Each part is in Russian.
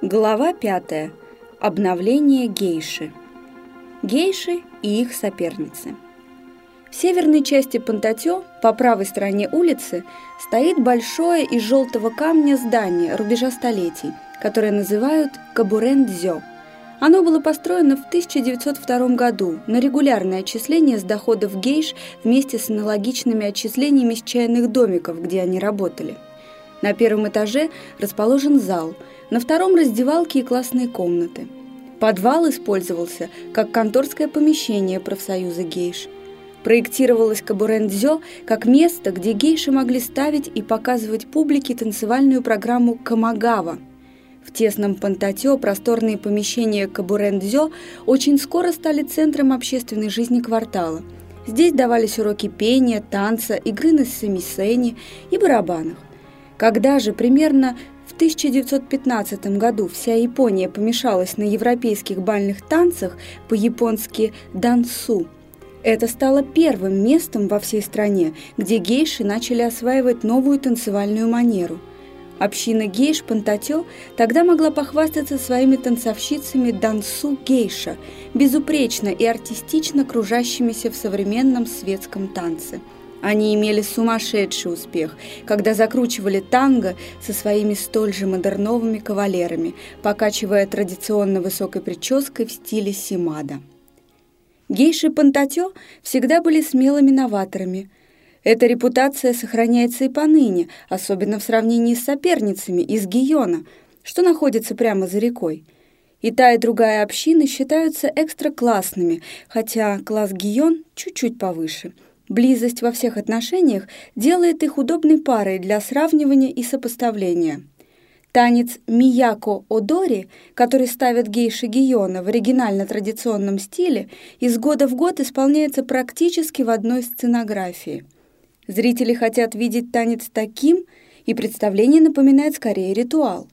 Глава 5. Обновление гейши. Гейши и их соперницы. В северной части Пантатё, по правой стороне улицы, стоит большое из желтого камня здание рубежа столетий, которое называют Кабурен-дзё. Оно было построено в 1902 году на регулярное отчисление с доходов гейш вместе с аналогичными отчислениями с чайных домиков, где они работали. На первом этаже расположен зал – на втором раздевалки и классные комнаты. Подвал использовался как конторское помещение профсоюза гейш. Проектировалось Кабурендзё как место, где гейши могли ставить и показывать публике танцевальную программу «Камагава». В тесном Пантатё просторные помещения Кабурендзё очень скоро стали центром общественной жизни квартала. Здесь давались уроки пения, танца, игры на самисене и барабанах. Когда же примерно в 1915 году вся Япония помешалась на европейских бальных танцах по-японски «дансу». Это стало первым местом во всей стране, где гейши начали осваивать новую танцевальную манеру. Община гейш Пантатё тогда могла похвастаться своими танцовщицами дансу гейша, безупречно и артистично кружащимися в современном светском танце – они имели сумасшедший успех, когда закручивали танго со своими столь же модерновыми кавалерами, покачивая традиционно высокой прической в стиле симада. Гейши Пантатё всегда были смелыми новаторами. Эта репутация сохраняется и поныне, особенно в сравнении с соперницами из Гийона, что находится прямо за рекой. И та, и другая общины считаются экстра-классными, хотя класс Гийон чуть-чуть повыше – Близость во всех отношениях делает их удобной парой для сравнивания и сопоставления. Танец Мияко Одори, который ставят гейши Гиона в оригинально-традиционном стиле, из года в год исполняется практически в одной сценографии. Зрители хотят видеть танец таким, и представление напоминает скорее ритуал.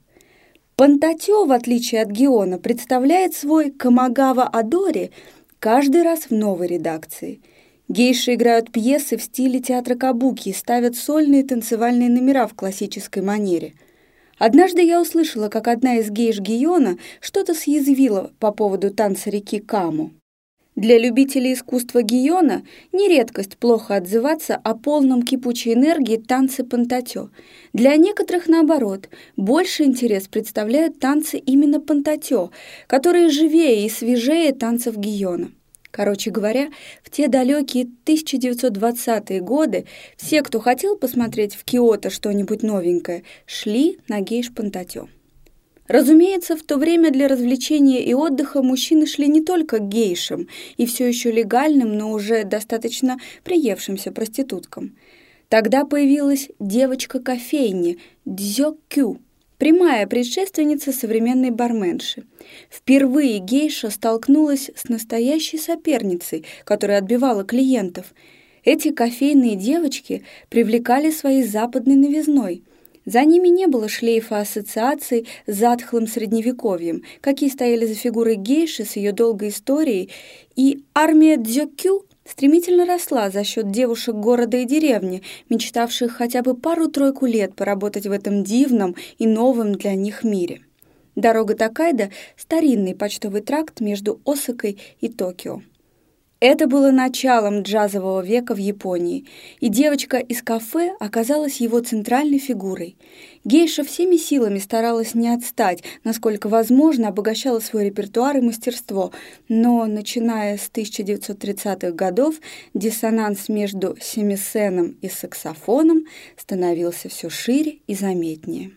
Пантатё, в отличие от Гиона, представляет свой Камагава Адори каждый раз в новой редакции – Гейши играют пьесы в стиле театра кабуки и ставят сольные танцевальные номера в классической манере. Однажды я услышала, как одна из гейш Гиона что-то съязвила по поводу танца реки Каму. Для любителей искусства Гиона не редкость плохо отзываться о полном кипучей энергии танцы пантатё. Для некоторых, наоборот, больше интерес представляют танцы именно пантатё, которые живее и свежее танцев Гиона. Короче говоря, в те далекие 1920-е годы все, кто хотел посмотреть в Киото что-нибудь новенькое, шли на гейш-пантатё. Разумеется, в то время для развлечения и отдыха мужчины шли не только к гейшам и все еще легальным, но уже достаточно приевшимся проституткам. Тогда появилась девочка-кофейни Дзёкю, Прямая предшественница современной барменши. Впервые гейша столкнулась с настоящей соперницей, которая отбивала клиентов. Эти кофейные девочки привлекали своей западной новизной. За ними не было шлейфа ассоциаций с затхлым средневековьем, какие стояли за фигурой гейши с ее долгой историей, и армия Дзёкю стремительно росла за счет девушек города и деревни, мечтавших хотя бы пару-тройку лет поработать в этом дивном и новом для них мире. Дорога Такайда — старинный почтовый тракт между Осакой и Токио. Это было началом джазового века в Японии, и девочка из кафе оказалась его центральной фигурой. Гейша всеми силами старалась не отстать, насколько возможно, обогащала свой репертуар и мастерство, но, начиная с 1930-х годов, диссонанс между семисеном и саксофоном становился все шире и заметнее.